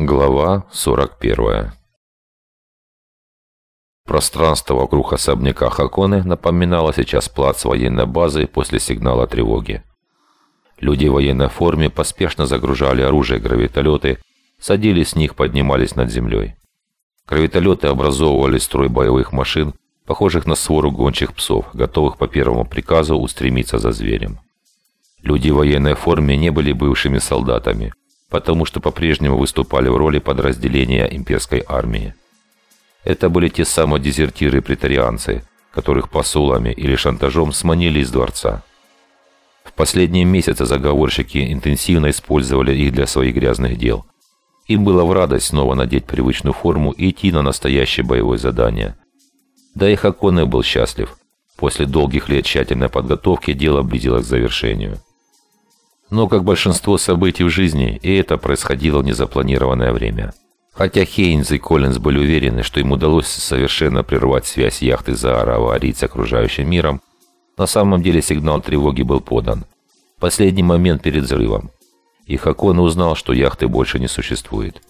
Глава 41 Пространство вокруг особняка Хаконы напоминало сейчас плац военной базы после сигнала тревоги. Люди в военной форме поспешно загружали оружие гравитолеты, садились с них, поднимались над землей. Гравитолеты образовывали строй боевых машин, похожих на свору гончих псов, готовых по первому приказу устремиться за зверем. Люди в военной форме не были бывшими солдатами – потому что по-прежнему выступали в роли подразделения имперской армии. Это были те самые дезертиры-претарианцы, которых посулами или шантажом сманили из дворца. В последние месяцы заговорщики интенсивно использовали их для своих грязных дел. Им было в радость снова надеть привычную форму и идти на настоящее боевое задание. Да и Хаконе был счастлив. После долгих лет тщательной подготовки дело близилось к завершению. Но, как большинство событий в жизни, и это происходило в незапланированное время. Хотя Хейнс и Коллинз были уверены, что им удалось совершенно прервать связь яхты Заара Аварийц с окружающим миром, на самом деле сигнал тревоги был подан. Последний момент перед взрывом. И Хакона узнал, что яхты больше не существует.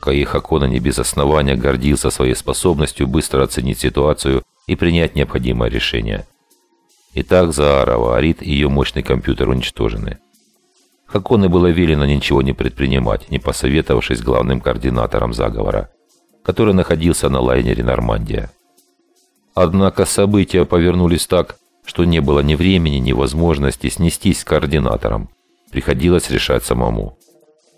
Каи Хакона не без основания гордился своей способностью быстро оценить ситуацию и принять необходимое решение – Итак, Заарова, Арит и ее мощный компьютер уничтожены. Хаконе было велено ничего не предпринимать, не посоветовавшись главным координатором заговора, который находился на лайнере «Нормандия». Однако события повернулись так, что не было ни времени, ни возможности снестись с координатором. Приходилось решать самому.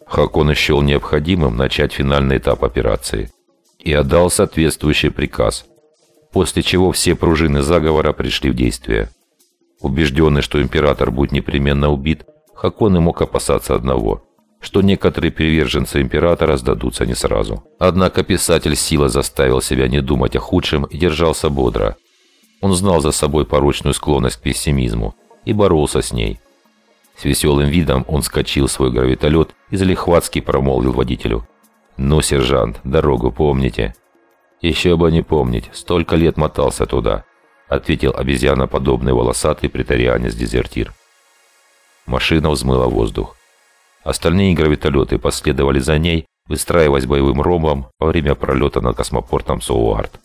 Хакон счел необходимым начать финальный этап операции и отдал соответствующий приказ, после чего все пружины заговора пришли в действие. Убежденный, что император будет непременно убит, Хакон и мог опасаться одного – что некоторые приверженцы императора сдадутся не сразу. Однако писатель сила заставил себя не думать о худшем и держался бодро. Он знал за собой порочную склонность к пессимизму и боролся с ней. С веселым видом он скочил свой гравитолет и залихватски промолвил водителю. «Ну, сержант, дорогу помните?» «Еще бы не помнить, столько лет мотался туда. — ответил обезьяноподобный волосатый претарианец-дезертир. Машина взмыла воздух. Остальные гравитолеты последовали за ней, выстраиваясь боевым ромбом во время пролета над космопортом Соуарт.